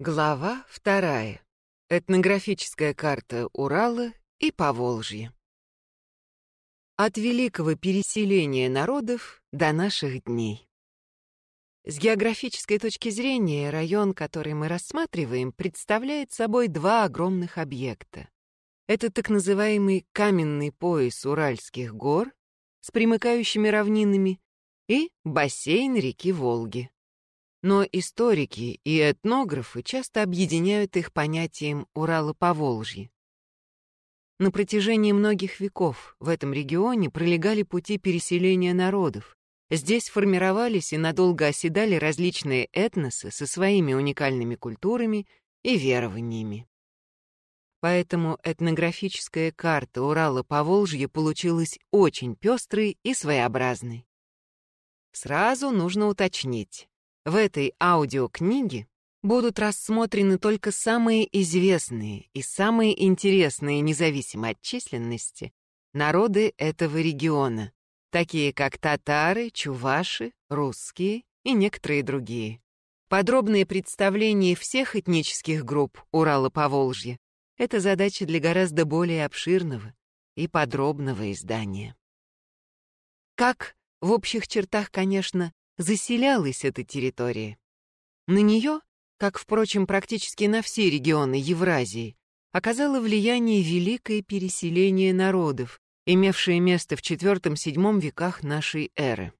Глава вторая. Этнографическая карта Урала и Поволжья. От великого переселения народов до наших дней. С географической точки зрения район, который мы рассматриваем, представляет собой два огромных объекта. Это так называемый каменный пояс Уральских гор с примыкающими равнинами и бассейн реки Волги. Но историки и этнографы часто объединяют их понятием Урала-Поволжье. На протяжении многих веков в этом регионе пролегали пути переселения народов. Здесь формировались и надолго оседали различные этносы со своими уникальными культурами и верованиями. Поэтому этнографическая карта Урала-Поволжья получилась очень пестрой и своеобразной. Сразу нужно уточнить. В этой аудиокниге будут рассмотрены только самые известные и самые интересные, независимо от численности, народы этого региона, такие как татары, чуваши, русские и некоторые другие. Подробное представление всех этнических групп Урала-Поволжья — это задача для гораздо более обширного и подробного издания. Как, в общих чертах, конечно, заселялась эта территория. На нее, как, впрочем, практически на все регионы Евразии, оказало влияние великое переселение народов, имевшее место в IV-VII веках нашей эры.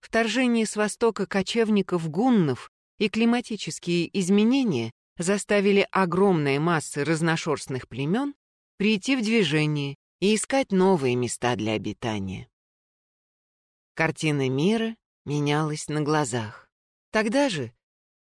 Вторжение с востока кочевников-гуннов и климатические изменения заставили огромные массы разношерстных племен прийти в движение и искать новые места для обитания. Картина мира менялось на глазах. Тогда же,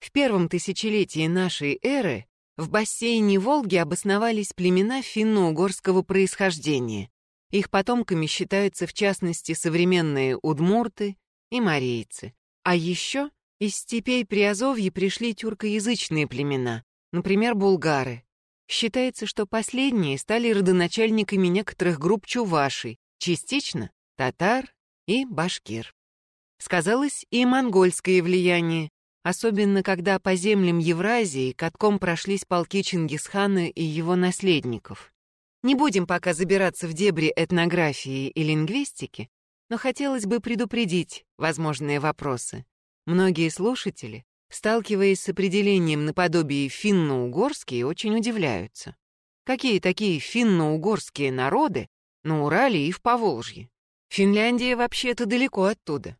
в первом тысячелетии нашей эры, в бассейне Волги обосновались племена финно-угорского происхождения. Их потомками считаются в частности современные удмурты и марийцы. А еще из степей Приазовья пришли тюркоязычные племена, например, булгары. Считается, что последние стали родоначальниками некоторых групп чувашей, частично татар и башкир. Сказалось и монгольское влияние, особенно когда по землям Евразии катком прошлись полки Чингисхана и его наследников. Не будем пока забираться в дебри этнографии и лингвистики, но хотелось бы предупредить возможные вопросы. Многие слушатели, сталкиваясь с определением наподобие финно-угорские, очень удивляются. Какие такие финно-угорские народы на Урале и в Поволжье? Финляндия вообще-то далеко оттуда.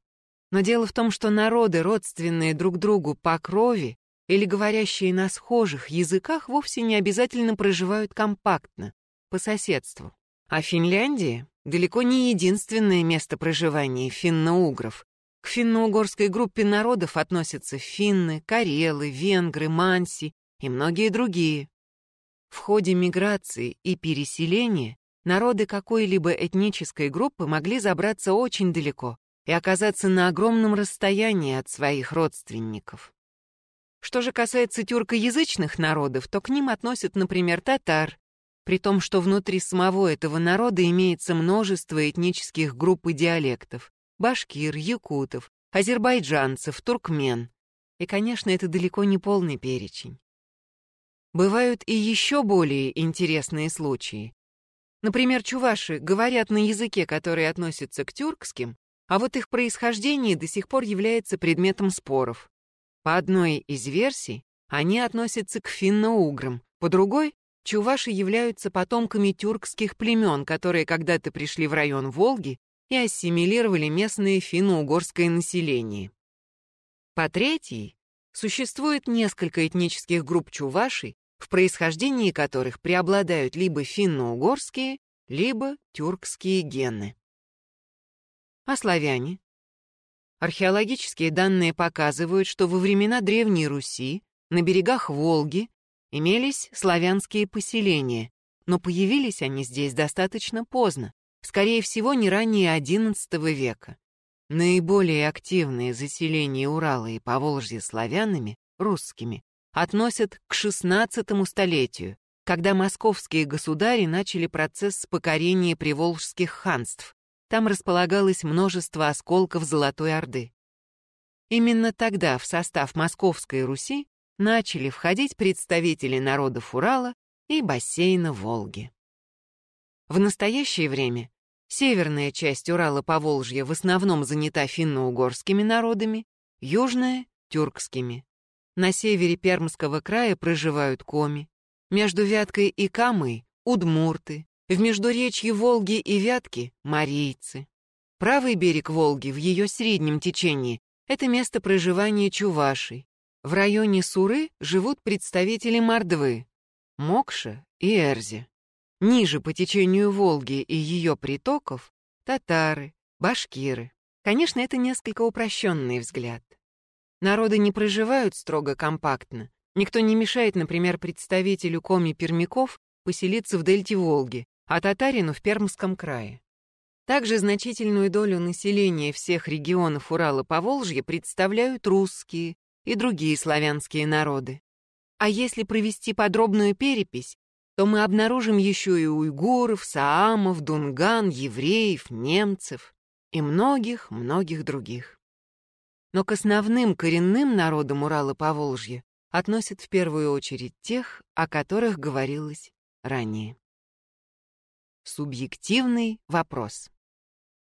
Но дело в том, что народы, родственные друг другу по крови или говорящие на схожих языках, вовсе не обязательно проживают компактно, по соседству. А Финляндия далеко не единственное место проживания финно-угров. К финно-угорской группе народов относятся финны, карелы, венгры, манси и многие другие. В ходе миграции и переселения народы какой-либо этнической группы могли забраться очень далеко, и оказаться на огромном расстоянии от своих родственников. Что же касается тюркоязычных народов, то к ним относят, например, татар, при том, что внутри самого этого народа имеется множество этнических групп и диалектов — башкир, якутов, азербайджанцев, туркмен. И, конечно, это далеко не полный перечень. Бывают и еще более интересные случаи. Например, чуваши говорят на языке, который относится к тюркским, а вот их происхождение до сих пор является предметом споров. По одной из версий они относятся к финно-уграм, по другой — чуваши являются потомками тюркских племен, которые когда-то пришли в район Волги и ассимилировали местное финно-угорское население. По третьей, существует несколько этнических групп чувашей, в происхождении которых преобладают либо финно-угорские, либо тюркские гены. А славяне? Археологические данные показывают, что во времена Древней Руси на берегах Волги имелись славянские поселения, но появились они здесь достаточно поздно, скорее всего, не ранее XI века. Наиболее активные заселения Урала и Поволжья славянами, русскими, относят к XVI столетию, когда московские государи начали процесс покорения приволжских ханств, там располагалось множество осколков Золотой Орды. Именно тогда в состав Московской Руси начали входить представители народов Урала и бассейна Волги. В настоящее время северная часть Урала-Поволжья в основном занята финно-угорскими народами, южная — тюркскими. На севере Пермского края проживают коми, между Вяткой и Камой — удмурты, в междуречье Волги и Вятки — марийцы. Правый берег Волги в ее среднем течении — это место проживания чувашей. В районе Суры живут представители Мордвы, Мокша и Эрзи. Ниже по течению Волги и ее притоков — татары, башкиры. Конечно, это несколько упрощенный взгляд. Народы не проживают строго компактно. Никто не мешает, например, представителю коми-пермяков поселиться в дельте Волги, а татарину в Пермском крае. Также значительную долю населения всех регионов Урала-Поволжья представляют русские и другие славянские народы. А если провести подробную перепись, то мы обнаружим еще и уйгуров, саамов, дунган, евреев, немцев и многих-многих других. Но к основным коренным народам Урала-Поволжья относят в первую очередь тех, о которых говорилось ранее. Субъективный вопрос.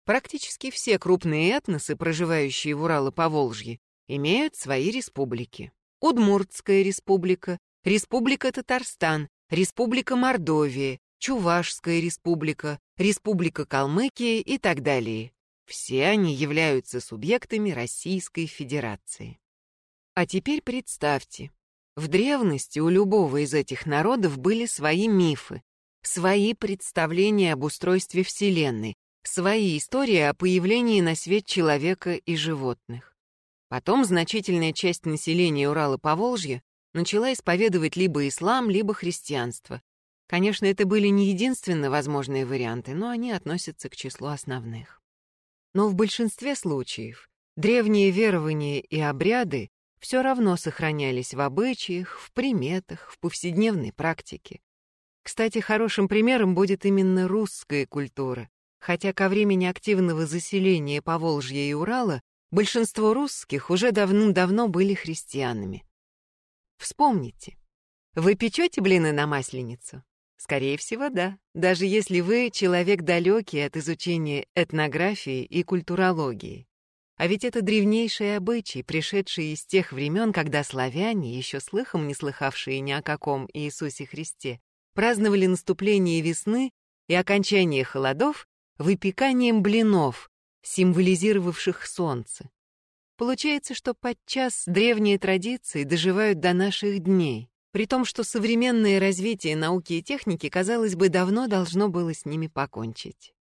Практически все крупные этносы, проживающие в Урало-Поволжье, имеют свои республики. Удмуртская республика, Республика Татарстан, Республика Мордовия, Чувашская республика, Республика Калмыкия и так далее. Все они являются субъектами Российской Федерации. А теперь представьте, в древности у любого из этих народов были свои мифы, свои представления об устройстве Вселенной, свои истории о появлении на свет человека и животных. Потом значительная часть населения Урала-Поволжья начала исповедовать либо ислам, либо христианство. Конечно, это были не единственно возможные варианты, но они относятся к числу основных. Но в большинстве случаев древние верования и обряды все равно сохранялись в обычаях, в приметах, в повседневной практике. Кстати, хорошим примером будет именно русская культура, хотя ко времени активного заселения Поволжья и Урала большинство русских уже давным-давно были христианами. Вспомните. Вы печете блины на масленицу? Скорее всего, да. Даже если вы человек далекий от изучения этнографии и культурологии. А ведь это древнейшие обычаи, пришедшие из тех времен, когда славяне, еще слыхом не слыхавшие ни о каком Иисусе Христе, праздновали наступление весны и окончание холодов выпеканием блинов, символизировавших солнце. Получается, что подчас древние традиции доживают до наших дней, при том, что современное развитие науки и техники, казалось бы, давно должно было с ними покончить.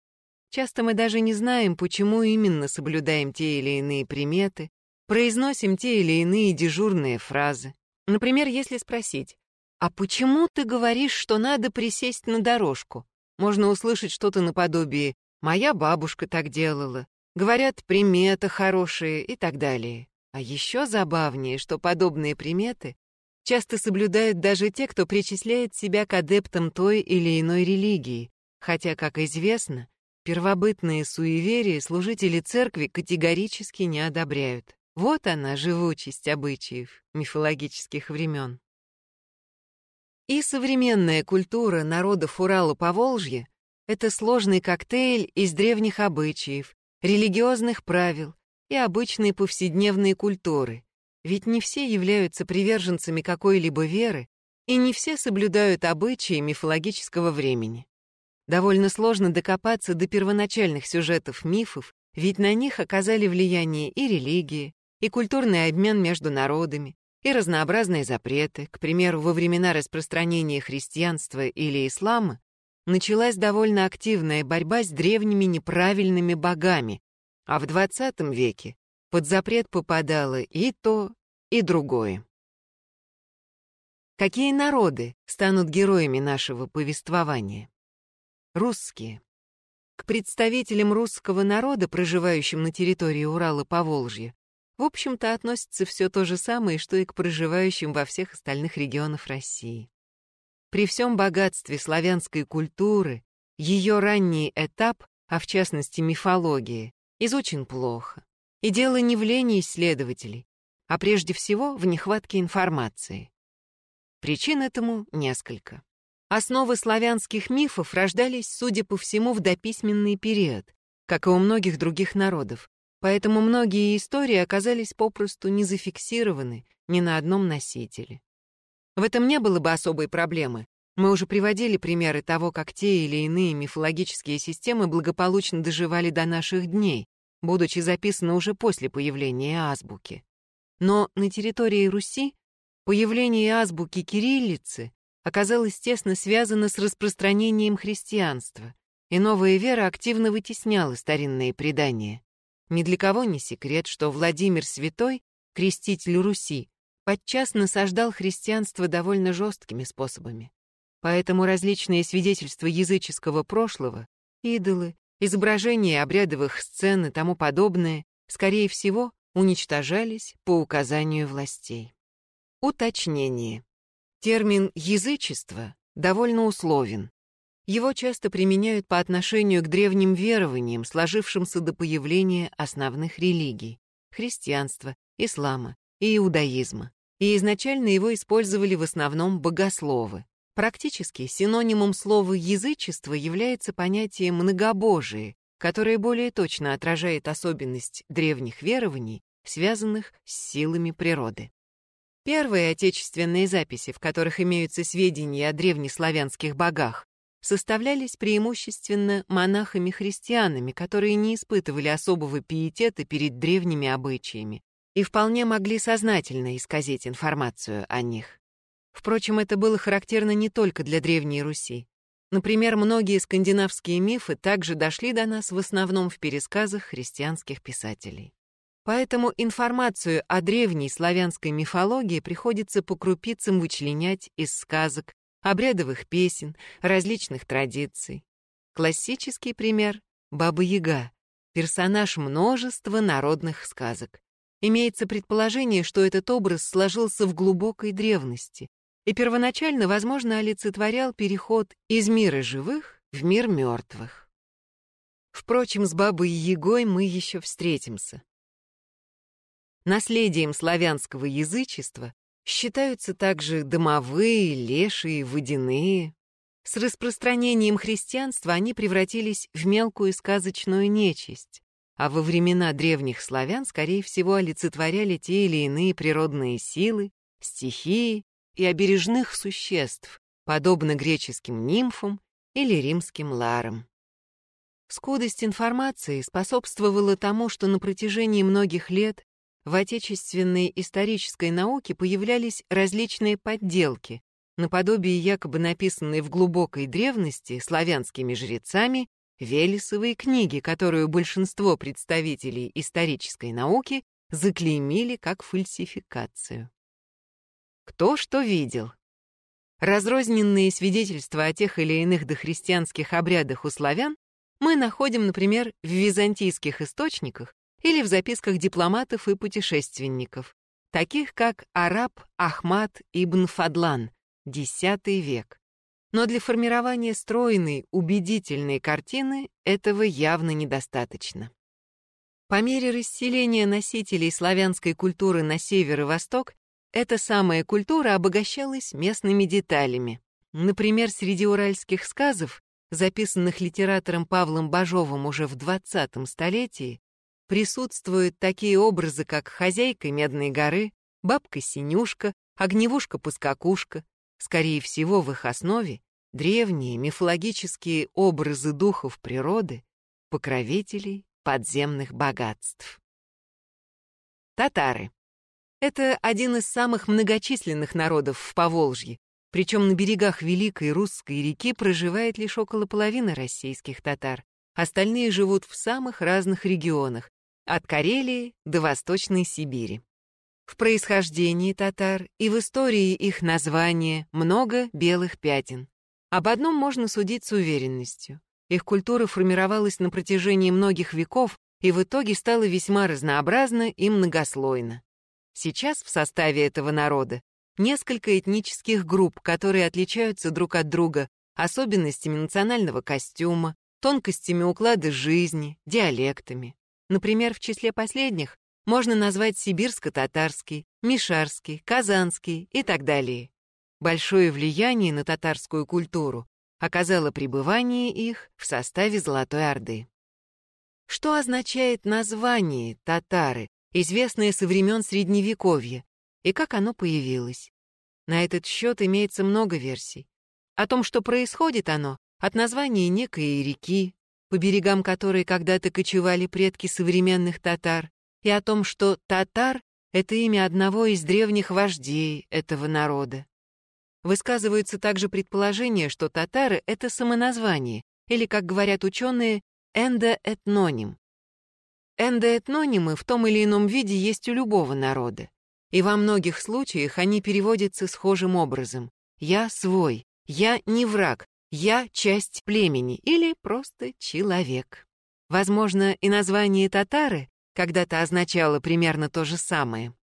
Часто мы даже не знаем, почему именно соблюдаем те или иные приметы, произносим те или иные дежурные фразы. Например, если спросить, «А почему ты говоришь, что надо присесть на дорожку?» Можно услышать что-то наподобие «Моя бабушка так делала», Говорят, примета хорошие и так далее. А еще забавнее, что подобные приметы часто соблюдают даже те, кто причисляет себя к адептам той или иной религии, хотя, как известно, первобытные суеверия служители церкви категорически не одобряют. Вот она, живучесть обычаев мифологических времен. И современная культура народов Урала-Поволжья — это сложный коктейль из древних обычаев, религиозных правил и обычной повседневной культуры, ведь не все являются приверженцами какой-либо веры и не все соблюдают обычаи мифологического времени. Довольно сложно докопаться до первоначальных сюжетов мифов, ведь на них оказали влияние и религии, и культурный обмен между народами, и разнообразные запреты, к примеру, во времена распространения христианства или ислама, началась довольно активная борьба с древними неправильными богами, а в XX веке под запрет попадало и то, и другое. Какие народы станут героями нашего повествования? Русские. К представителям русского народа, проживающим на территории Урала-Поволжья, в общем-то относится все то же самое, что и к проживающим во всех остальных регионах России. При всем богатстве славянской культуры ее ранний этап, а в частности мифология, изучен плохо. И дело не в лени исследователей, а прежде всего в нехватке информации. Причин этому несколько. Основы славянских мифов рождались, судя по всему, в дописьменный период, как и у многих других народов, поэтому многие истории оказались попросту не зафиксированы ни на одном носителе. В этом не было бы особой проблемы. Мы уже приводили примеры того, как те или иные мифологические системы благополучно доживали до наших дней, будучи записаны уже после появления азбуки. Но на территории Руси появление азбуки кириллицы оказалось тесно связано с распространением христианства, и новая вера активно вытесняла старинные предания. Ни для кого не секрет, что Владимир Святой, креститель Руси, подчас насаждал христианство довольно жесткими способами. Поэтому различные свидетельства языческого прошлого, идолы, изображения обрядовых сцен и тому подобное, скорее всего, уничтожались по указанию властей. Уточнение. Термин «язычество» довольно условен. Его часто применяют по отношению к древним верованиям, сложившимся до появления основных религий — христианства, ислама и иудаизма. И изначально его использовали в основном богословы. Практически синонимом слова «язычество» является понятие «многобожие», которое более точно отражает особенность древних верований, связанных с силами природы. Первые отечественные записи, в которых имеются сведения о древнеславянских богах, составлялись преимущественно монахами-христианами, которые не испытывали особого пиетета перед древними обычаями и вполне могли сознательно исказить информацию о них. Впрочем, это было характерно не только для Древней Руси. Например, многие скандинавские мифы также дошли до нас в основном в пересказах христианских писателей. Поэтому информацию о древней славянской мифологии приходится по крупицам вычленять из сказок, обрядовых песен, различных традиций. Классический пример — Баба-Яга, персонаж множества народных сказок. Имеется предположение, что этот образ сложился в глубокой древности и первоначально, возможно, олицетворял переход из мира живых в мир мертвых. Впрочем, с Бабой Ягой мы еще встретимся. Наследием славянского язычества считаются также домовые, лешие, водяные. С распространением христианства они превратились в мелкую сказочную нечисть, а во времена древних славян, скорее всего, олицетворяли те или иные природные силы, стихии и обережных существ, подобно греческим нимфам или римским ларам. Скудость информации способствовала тому, что на протяжении многих лет в отечественной исторической науке появлялись различные подделки, наподобие якобы написанной в глубокой древности славянскими жрецами Велесовой книги, которую большинство представителей исторической науки заклеймили как фальсификацию. Кто что видел? Разрозненные свидетельства о тех или иных дохристианских обрядах у славян мы находим, например, в византийских источниках или в записках дипломатов и путешественников, таких как араб Ахмад ибн Фадлан, X век. Но для формирования стройной, убедительной картины этого явно недостаточно. По мере расселения носителей славянской культуры на север и восток, эта самая культура обогащалась местными деталями. Например, среди уральских сказов, записанных литератором Павлом Бажовым уже в 20 столетии, присутствуют такие образы, как хозяйка Медной горы, бабка-синюшка, огневушка-пускакушка. Скорее всего, в их основе древние мифологические образы духов природы, покровителей подземных богатств. Татары. Это один из самых многочисленных народов в Поволжье, причем на берегах Великой Русской реки проживает лишь около половины российских татар. Остальные живут в самых разных регионах, от Карелии до Восточной Сибири. В происхождении татар и в истории их названия много белых пятен. Об одном можно судить с уверенностью. Их культура формировалась на протяжении многих веков и в итоге стала весьма разнообразна и многослойна. Сейчас в составе этого народа несколько этнических групп, которые отличаются друг от друга особенностями национального костюма, тонкостями уклада жизни, диалектами. Например, в числе последних можно назвать сибирско-татарский, мишарский, казанский и так далее. Большое влияние на татарскую культуру оказало пребывание их в составе Золотой Орды. Что означает название «татары», известное со времен Средневековья, и как оно появилось? На этот счет имеется много версий. О том, что происходит оно, от названия некой реки, по берегам которой когда-то кочевали предки современных татар, и о том, что татар — это имя одного из древних вождей этого народа. Высказываются также предположения, что татары — это самоназвание, или, как говорят ученые, эндоэтноним. Эндоэтнонимы в том или ином виде есть у любого народа, и во многих случаях они переводятся схожим образом. «Я свой», «я не враг», «я часть племени» или просто «человек». Возможно, и название татары когда-то означало примерно то же самое.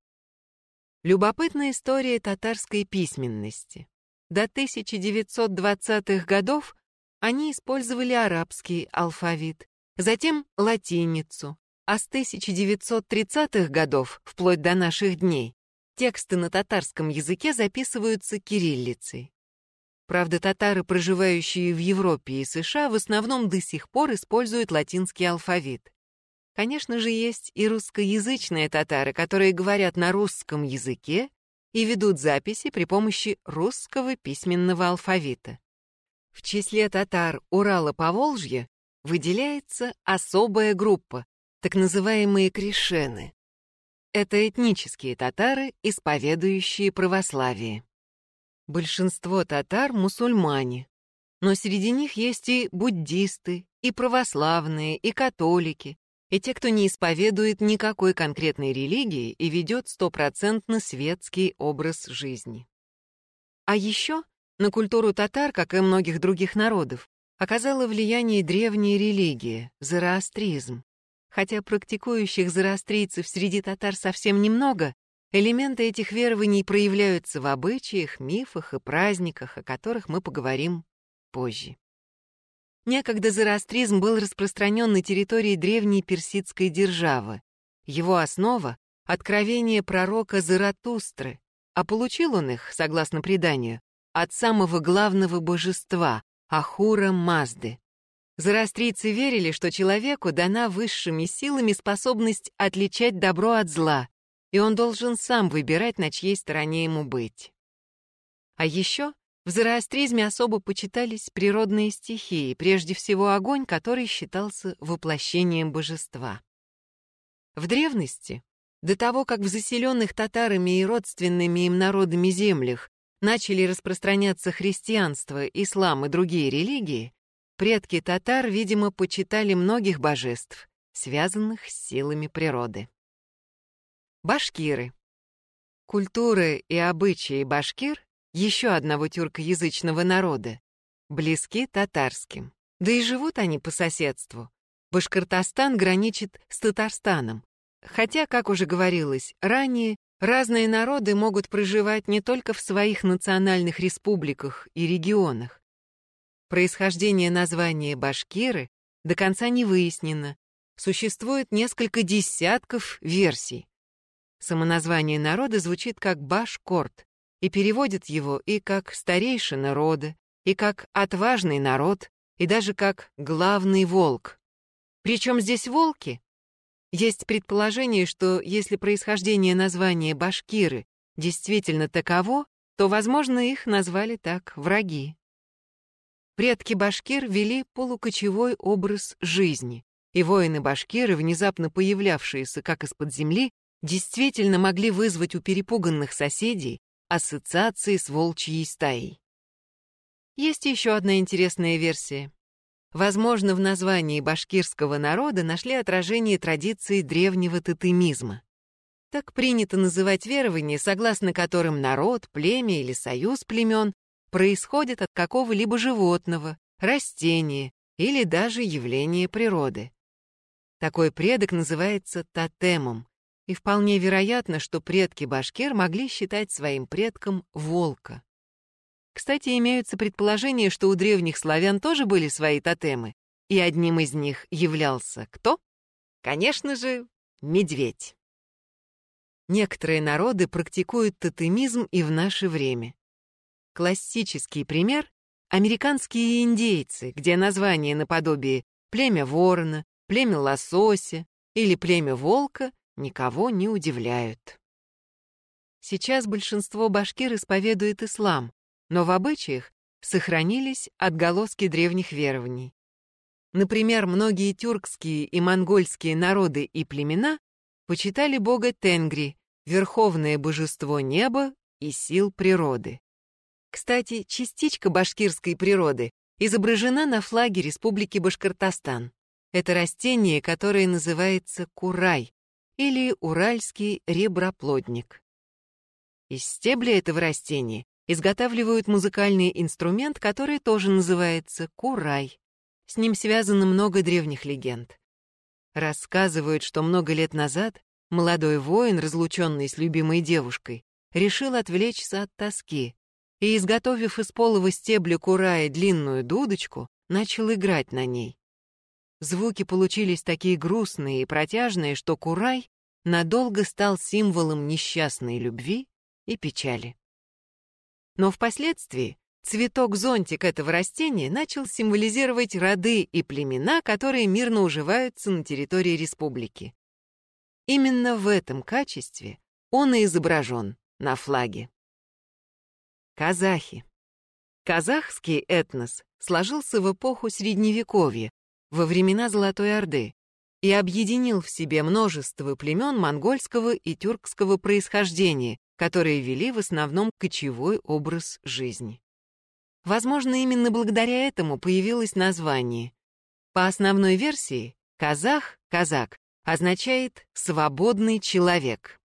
Любопытная история татарской письменности. До 1920-х годов они использовали арабский алфавит, затем латиницу, а с 1930-х годов, вплоть до наших дней, тексты на татарском языке записываются кириллицей. Правда, татары, проживающие в Европе и США, в основном до сих пор используют латинский алфавит. Конечно же, есть и русскоязычные татары, которые говорят на русском языке и ведут записи при помощи русского письменного алфавита. В числе татар Урала-Поволжья выделяется особая группа, так называемые кришены. Это этнические татары, исповедующие православие. Большинство татар — мусульмане, но среди них есть и буддисты, и православные, и католики, и те, кто не исповедует никакой конкретной религии и ведет стопроцентно светский образ жизни. А еще на культуру татар, как и многих других народов, оказала влияние древняя религия — зороастризм. Хотя практикующих зороастрийцев среди татар совсем немного, элементы этих верований проявляются в обычаях, мифах и праздниках, о которых мы поговорим позже. Некогда зороастризм был распространен на территории древней персидской державы. Его основа — откровение пророка Заратустры, а получил он их, согласно преданию, от самого главного божества — Ахура Мазды. Зороастрийцы верили, что человеку дана высшими силами способность отличать добро от зла, и он должен сам выбирать, на чьей стороне ему быть. А еще в зороастризме особо почитались природные стихии, прежде всего огонь, который считался воплощением божества. В древности, до того, как в заселенных татарами и родственными им народами землях начали распространяться христианство, ислам и другие религии, предки татар, видимо, почитали многих божеств, связанных с силами природы. Башкиры. Культура и обычаи башкир еще одного тюркоязычного народа, близки татарским. Да и живут они по соседству. Башкортостан граничит с Татарстаном. Хотя, как уже говорилось ранее, разные народы могут проживать не только в своих национальных республиках и регионах. Происхождение названия башкиры до конца не выяснено. Существует несколько десятков версий. Самоназвание народа звучит как башкорт, и переводят его и как старейшина рода, и как отважный народ, и даже как главный волк. Причем здесь волки? Есть предположение, что если происхождение названия башкиры действительно таково, то, возможно, их назвали так враги. Предки башкир вели полукочевой образ жизни, и воины-башкиры, внезапно появлявшиеся как из-под земли, действительно могли вызвать у перепуганных соседей ассоциации с волчьей стаей. Есть еще одна интересная версия. Возможно, в названии башкирского народа нашли отражение традиции древнего тотемизма. Так принято называть верования, согласно которым народ, племя или союз племен происходит от какого-либо животного, растения или даже явления природы. Такой предок называется тотемом, и вполне вероятно, что предки башкир могли считать своим предком волка. Кстати, имеются предположения, что у древних славян тоже были свои тотемы, и одним из них являлся кто? Конечно же, медведь. Некоторые народы практикуют тотемизм и в наше время. Классический пример — американские индейцы, где название наподобие племя ворона, племя лосося или племя волка никого не удивляют. Сейчас большинство башкир исповедует ислам, но в обычаях сохранились отголоски древних верований. Например, многие тюркские и монгольские народы и племена почитали бога Тенгри, верховное божество неба и сил природы. Кстати, частичка башкирской природы изображена на флаге Республики Башкортостан. Это растение, которое называется курай или уральский реброплодник. Из стебля этого растения изготавливают музыкальный инструмент, который тоже называется курай. С ним связано много древних легенд. Рассказывают, что много лет назад молодой воин, разлученный с любимой девушкой, решил отвлечься от тоски и, изготовив из полого стебля курая длинную дудочку, начал играть на ней. Звуки получились такие грустные и протяжные, что курай надолго стал символом несчастной любви и печали. Но впоследствии цветок-зонтик этого растения начал символизировать роды и племена, которые мирно уживаются на территории республики. Именно в этом качестве он и изображен на флаге. Казахи. Казахский этнос сложился в эпоху Средневековья, во времена Золотой Орды, и объединил в себе множество племен монгольского и тюркского происхождения, которые вели в основном кочевой образ жизни. Возможно, именно благодаря этому появилось название. По основной версии, казах, казак, означает «свободный человек».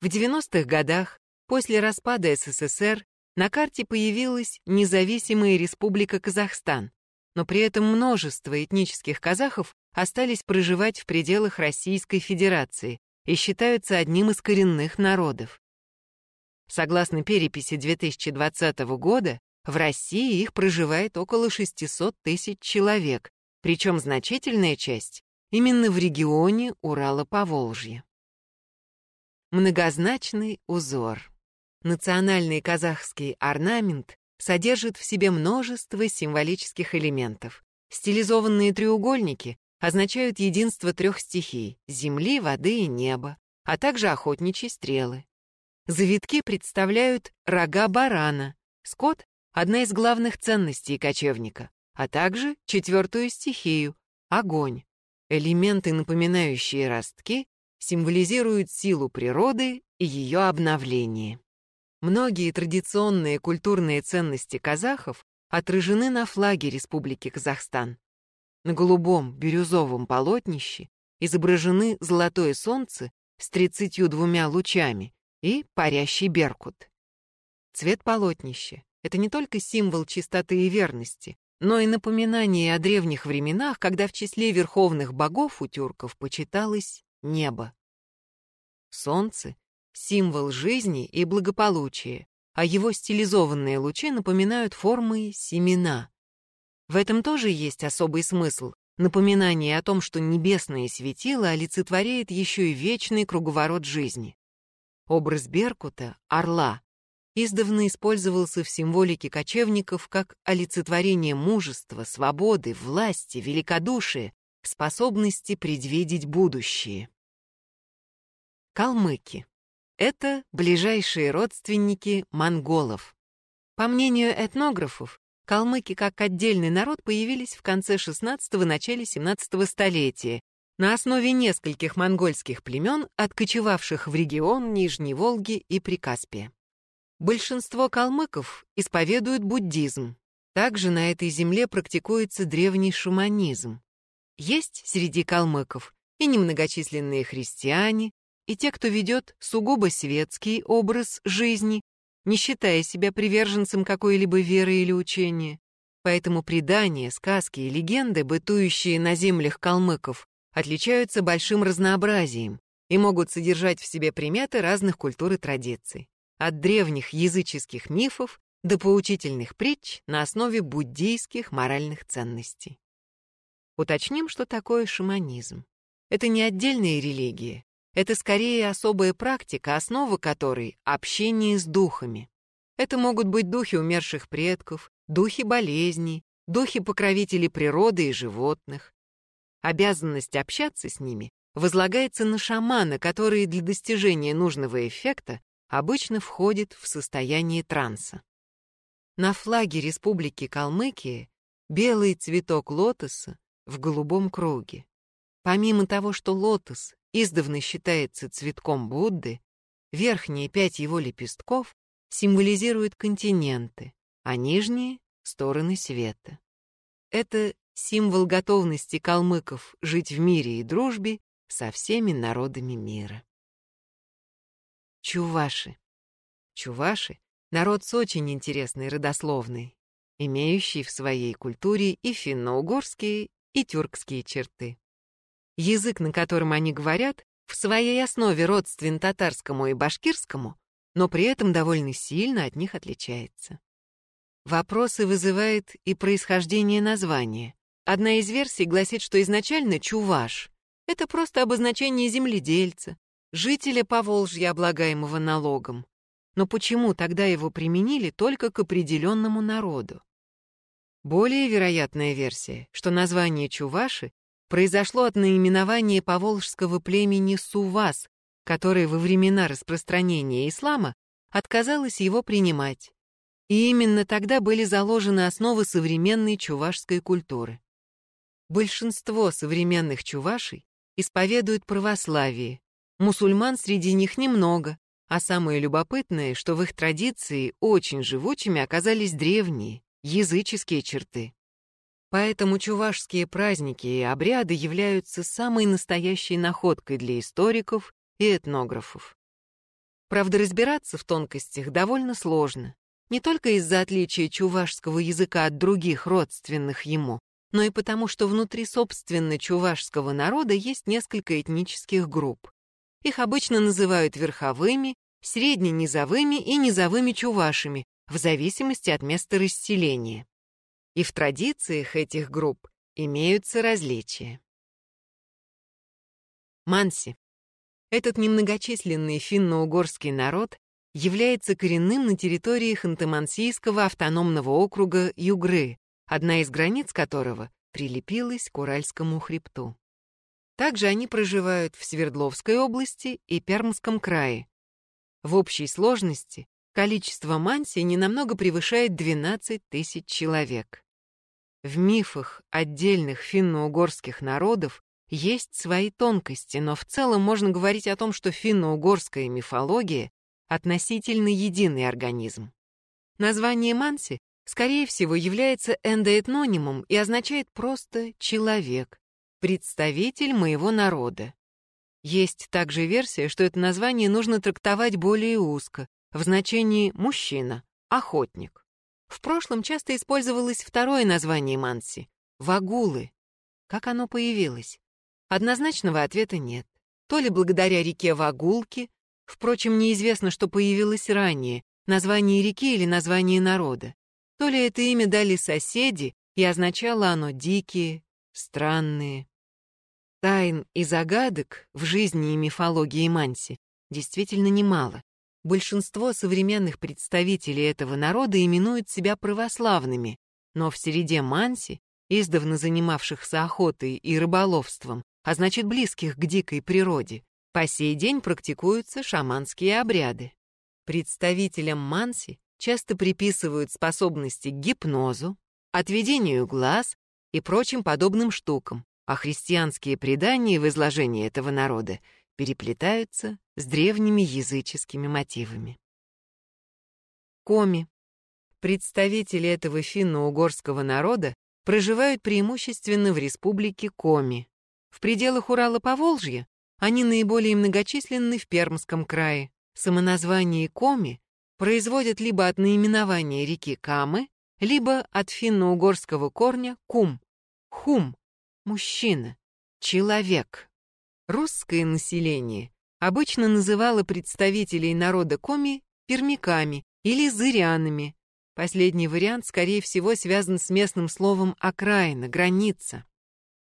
В 90-х годах, после распада СССР, на карте появилась независимая республика Казахстан, но при этом множество этнических казахов остались проживать в пределах Российской Федерации, и считаются одним из коренных народов. Согласно переписи 2020 года, в России их проживает около 600 тысяч человек, причем значительная часть именно в регионе Урала-Поволжья. Многозначный узор. Национальный казахский орнамент содержит в себе множество символических элементов. Стилизованные треугольники означают единство трех стихий — земли, воды и неба, а также охотничьи стрелы. Завитки представляют рога барана, скот — одна из главных ценностей кочевника, а также четвертую стихию — огонь. Элементы, напоминающие ростки, символизируют силу природы и ее обновление. Многие традиционные культурные ценности казахов отражены на флаге Республики Казахстан. На голубом бирюзовом полотнище изображены золотое солнце с тридцатью двумя лучами и парящий беркут. Цвет полотнища — это не только символ чистоты и верности, но и напоминание о древних временах, когда в числе верховных богов у тюрков почиталось небо. Солнце — символ жизни и благополучия, а его стилизованные лучи напоминают формы семена. В этом тоже есть особый смысл, напоминание о том, что небесное светило олицетворяет еще и вечный круговорот жизни. Образ Беркута, орла, издавна использовался в символике кочевников как олицетворение мужества, свободы, власти, великодушия, способности предвидеть будущее. Калмыки. Это ближайшие родственники монголов. По мнению этнографов, Калмыки как отдельный народ появились в конце XVI – начале XVII столетия на основе нескольких монгольских племен, откочевавших в регион Нижней Волги и Прикаспия. Большинство калмыков исповедуют буддизм. Также на этой земле практикуется древний шаманизм. Есть среди калмыков и немногочисленные христиане, и те, кто ведет сугубо светский образ жизни, не считая себя приверженцем какой-либо веры или учения. Поэтому предания, сказки и легенды, бытующие на землях калмыков, отличаются большим разнообразием и могут содержать в себе приметы разных культур и традиций. От древних языческих мифов до поучительных притч на основе буддийских моральных ценностей. Уточним, что такое шаманизм. Это не отдельная религия, это скорее особая практика, основа которой — общение с духами. Это могут быть духи умерших предков, духи болезней, духи покровителей природы и животных. Обязанность общаться с ними возлагается на шамана, который для достижения нужного эффекта обычно входит в состояние транса. На флаге Республики Калмыкия белый цветок лотоса в голубом круге. Помимо того, что лотос издавна считается цветком Будды, верхние пять его лепестков символизируют континенты, а нижние — стороны света. Это символ готовности калмыков жить в мире и дружбе со всеми народами мира. Чуваши. Чуваши — народ с очень интересной родословной, имеющий в своей культуре и финно-угорские, и тюркские черты. Язык, на котором они говорят, в своей основе родствен татарскому и башкирскому, но при этом довольно сильно от них отличается. Вопросы вызывает и происхождение названия. Одна из версий гласит, что изначально чуваш — это просто обозначение земледельца, жителя Поволжья, облагаемого налогом. Но почему тогда его применили только к определенному народу? Более вероятная версия, что название Чуваши произошло от наименования поволжского племени Сувас, которое во времена распространения ислама отказалось его принимать. И именно тогда были заложены основы современной чувашской культуры. Большинство современных чувашей исповедуют православие, Мусульман среди них немного, а самое любопытное, что в их традиции очень живучими оказались древние, языческие черты. Поэтому чувашские праздники и обряды являются самой настоящей находкой для историков и этнографов. Правда, разбираться в тонкостях довольно сложно, не только из-за отличия чувашского языка от других родственных ему, но и потому, что внутри собственно чувашского народа есть несколько этнических групп. Их обычно называют верховыми, средненизовыми и низовыми чувашами, в зависимости от места расселения. И в традициях этих групп имеются различия. Манси. Этот немногочисленный финно-угорский народ является коренным на территории Ханты-Мансийского автономного округа Югры, одна из границ которого прилепилась к Уральскому хребту. Также они проживают в Свердловской области и Пермском крае. В общей сложности количество манси ненамного превышает 12 тысяч человек. В мифах отдельных финно-угорских народов есть свои тонкости, но в целом можно говорить о том, что финно-угорская мифология относительно единый организм. Название манси, скорее всего, является эндоэтнонимом и означает просто «человек», представитель моего народа. Есть также версия, что это название нужно трактовать более узко, в значении «мужчина», «охотник». В прошлом часто использовалось второе название Манси — «вагулы». Как оно появилось? Однозначного ответа нет. То ли благодаря реке Вагулки, впрочем, неизвестно, что появилось ранее, название реки или название народа. То ли это имя дали соседи, и означало оно «дикие», странные. Тайн и загадок в жизни и мифологии Манси действительно немало. Большинство современных представителей этого народа именуют себя православными, но в среде Манси, издавна занимавшихся охотой и рыболовством, а значит близких к дикой природе, по сей день практикуются шаманские обряды. Представителям Манси часто приписывают способности к гипнозу, отведению глаз и прочим подобным штукам, а христианские предания в изложении этого народа переплетаются с древними языческими мотивами. Коми. Представители этого финно-угорского народа проживают преимущественно в республике Коми. В пределах Урала-Поволжья они наиболее многочисленны в Пермском крае. Самоназвание Коми производят либо от наименования реки Камы, либо от финно-угорского корня кум, Хум — мужчина, человек. Русское население обычно называло представителей народа коми пермяками или зырянами. Последний вариант, скорее всего, связан с местным словом «окраина», «граница».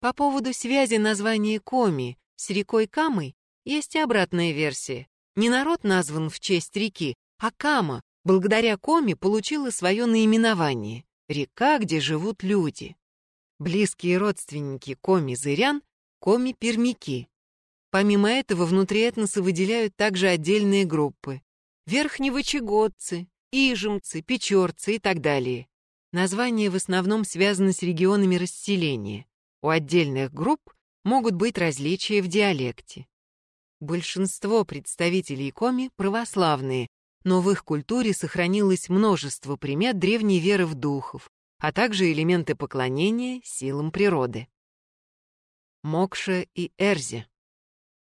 По поводу связи названия коми с рекой Камой Есть и обратная версия. Не народ назван в честь реки, а Кама, благодаря Коме, получила свое наименование — река, где живут люди. Близкие родственники Коми-зырян — Коми-пермяки. Помимо этого, внутри этноса выделяют также отдельные группы — верхневочегодцы, ижемцы, печорцы и так далее. Названия в основном связаны с регионами расселения. У отдельных групп могут быть различия в диалекте. Большинство представителей коми православные, но в их культуре сохранилось множество примет древней веры в духов, а также элементы поклонения силам природы. Мокша и Эрзи.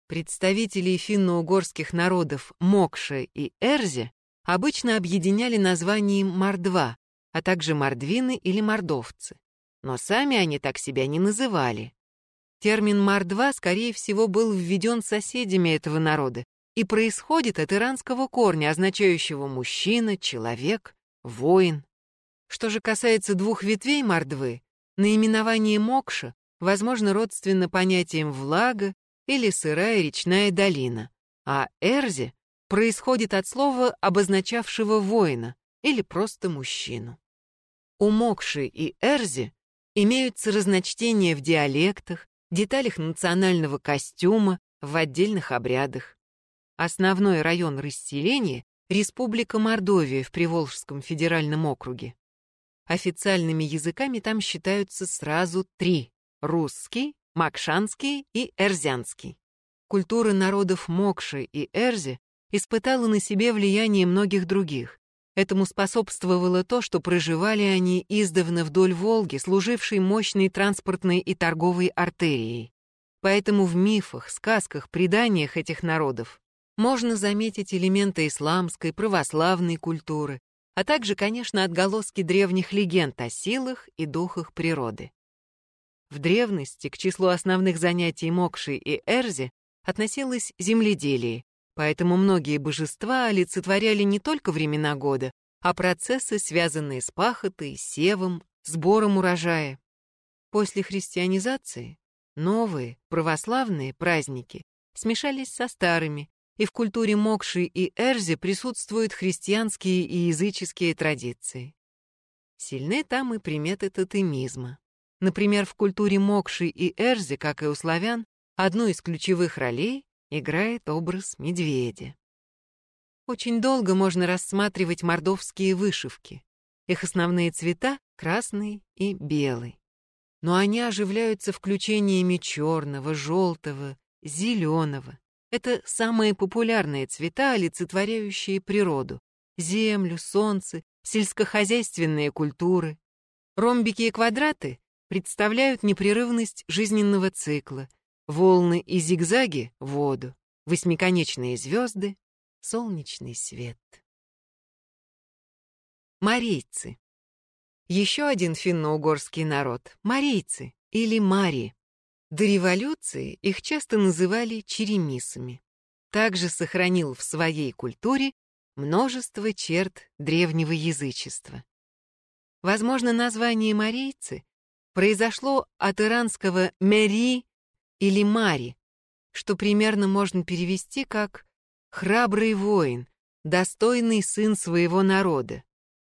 Представителей финно-угорских народов Мокша и Эрзи обычно объединяли названием Мордва, а также мордвины или мордовцы. Но сами они так себя не называли. Термин «мордва», скорее всего, был введен соседями этого народа и происходит от иранского корня, означающего «мужчина», «человек», «воин». Что же касается двух ветвей мордвы, наименование «мокша» возможно родственно понятиям «влага» или «сырая речная долина», а «эрзи» происходит от слова, обозначавшего воина или просто мужчину. У Мокши и Эрзи имеются разночтения в диалектах, деталях национального костюма, в отдельных обрядах. Основной район расселения — Республика Мордовия в Приволжском федеральном округе. Официальными языками там считаются сразу три — русский, макшанский и эрзянский. Культура народов Мокши и Эрзи испытала на себе влияние многих других. Этому способствовало то, что проживали они издавна вдоль Волги, служившей мощной транспортной и торговой артерией. Поэтому в мифах, сказках, преданиях этих народов можно заметить элементы исламской, православной культуры, а также, конечно, отголоски древних легенд о силах и духах природы. В древности к числу основных занятий Мокши и Эрзи относилось земледелие, Поэтому многие божества олицетворяли не только времена года, а процессы, связанные с пахотой, севом, сбором урожая. После христианизации новые православные праздники смешались со старыми, и в культуре Мокши и Эрзи присутствуют христианские и языческие традиции. Сильны там и приметы тотемизма. Например, в культуре Мокши и Эрзи, как и у славян, одну из ключевых ролей играет образ медведя. Очень долго можно рассматривать мордовские вышивки. Их основные цвета — красный и белый. Но они оживляются включениями черного, желтого, зеленого. Это самые популярные цвета, олицетворяющие природу. Землю, солнце, сельскохозяйственные культуры. Ромбики и квадраты представляют непрерывность жизненного цикла, волны и зигзаги — воду, восьмиконечные звезды — солнечный свет. Марийцы. Еще один финно-угорский народ — марийцы или мари. До революции их часто называли черемисами. Также сохранил в своей культуре множество черт древнего язычества. Возможно, название марийцы произошло от иранского «мери» или Мари, что примерно можно перевести как «храбрый воин», «достойный сын своего народа».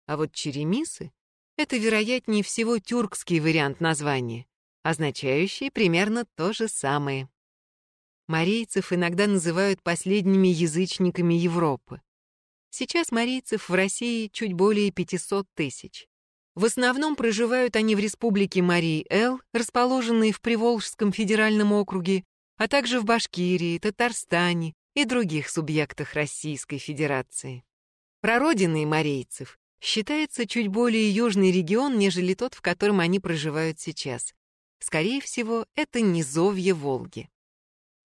А вот черемисы — это, вероятнее всего, тюркский вариант названия, означающий примерно то же самое. Марийцев иногда называют последними язычниками Европы. Сейчас марийцев в России чуть более 500 тысяч. В основном проживают они в республике Марий-Эл, расположенной в Приволжском федеральном округе, а также в Башкирии, Татарстане и других субъектах Российской Федерации. Прародиной марийцев считается чуть более южный регион, нежели тот, в котором они проживают сейчас. Скорее всего, это низовье Волги.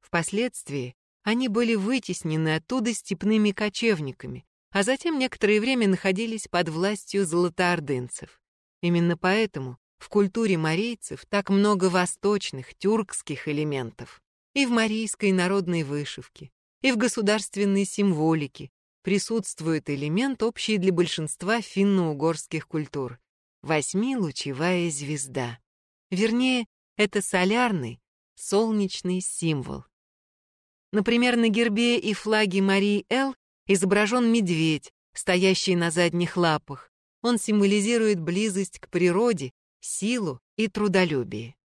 Впоследствии они были вытеснены оттуда степными кочевниками, а затем некоторое время находились под властью золотоордынцев. Именно поэтому в культуре марийцев так много восточных, тюркских элементов. И в марийской народной вышивке, и в государственной символике присутствует элемент, общий для большинства финно-угорских культур — восьмилучевая звезда. Вернее, это солярный, солнечный символ. Например, на гербе и флаге Марии Эл изображен медведь, стоящий на задних лапах. Он символизирует близость к природе, силу и трудолюбие.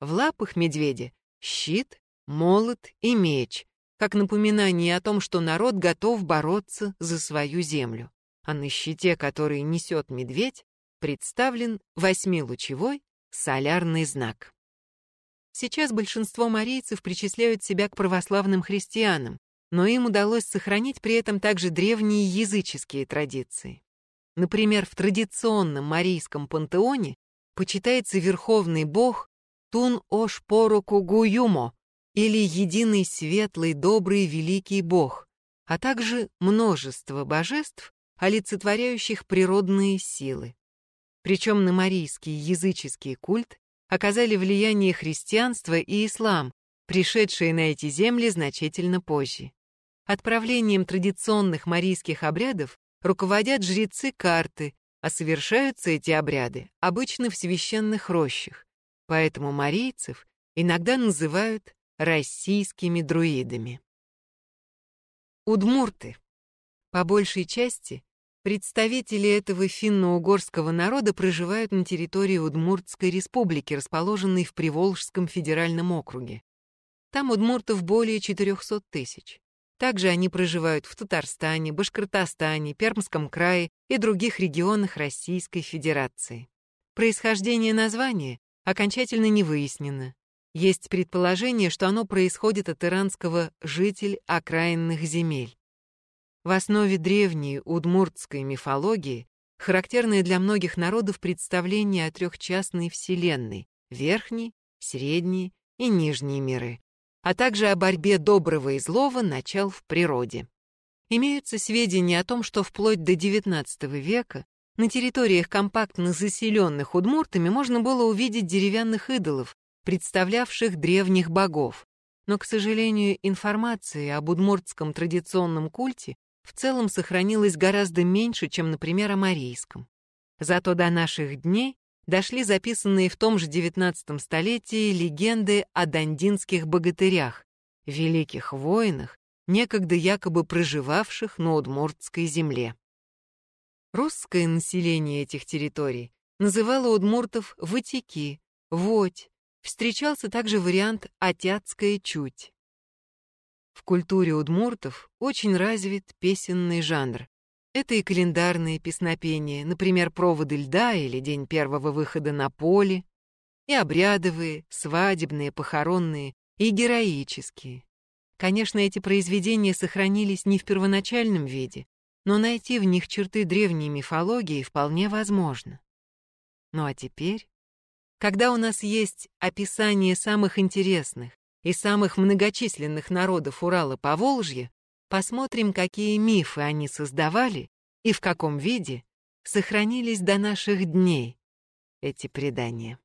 В лапах медведя щит, молот и меч, как напоминание о том, что народ готов бороться за свою землю. А на щите, который несет медведь, представлен восьмилучевой солярный знак. Сейчас большинство марийцев причисляют себя к православным христианам, но им удалось сохранить при этом также древние языческие традиции. Например, в традиционном марийском пантеоне почитается верховный бог Тун-Ош-Пору-Кугуюмо, или единый светлый, добрый, великий бог, а также множество божеств, олицетворяющих природные силы. Причем на марийский языческий культ оказали влияние христианства и ислам, пришедшие на эти земли значительно позже. Отправлением традиционных марийских обрядов руководят жрецы карты, а совершаются эти обряды обычно в священных рощах, поэтому марийцев иногда называют российскими друидами. Удмурты. По большей части представители этого финно-угорского народа проживают на территории Удмуртской республики, расположенной в Приволжском федеральном округе. Там удмуртов более 400 тысяч. Также они проживают в Татарстане, Башкортостане, Пермском крае и других регионах Российской Федерации. Происхождение названия окончательно не выяснено. Есть предположение, что оно происходит от иранского «житель окраинных земель». В основе древней удмуртской мифологии характерное для многих народов представление о трехчастной вселенной — верхней, средней и нижней миры, а также о борьбе доброго и злого начал в природе. Имеются сведения о том, что вплоть до XIX века на территориях компактно заселенных удмуртами можно было увидеть деревянных идолов, представлявших древних богов. Но, к сожалению, информации об удмуртском традиционном культе в целом сохранилось гораздо меньше, чем, например, о марийском. Зато до наших дней дошли записанные в том же XIX столетии легенды о дандинских богатырях, великих воинах, некогда якобы проживавших на Удмуртской земле. Русское население этих территорий называло удмуртов «ватики», «водь», Встречался также вариант «отяцкая чуть». В культуре удмуртов очень развит песенный жанр. Это и календарные песнопения, например, «Проводы льда» или «День первого выхода на поле», и обрядовые, свадебные, похоронные, и героические. Конечно, эти произведения сохранились не в первоначальном виде, но найти в них черты древней мифологии вполне возможно. Ну а теперь когда у нас есть описание самых интересных и самых многочисленных народов Урала по Волжье, посмотрим, какие мифы они создавали и в каком виде сохранились до наших дней эти предания.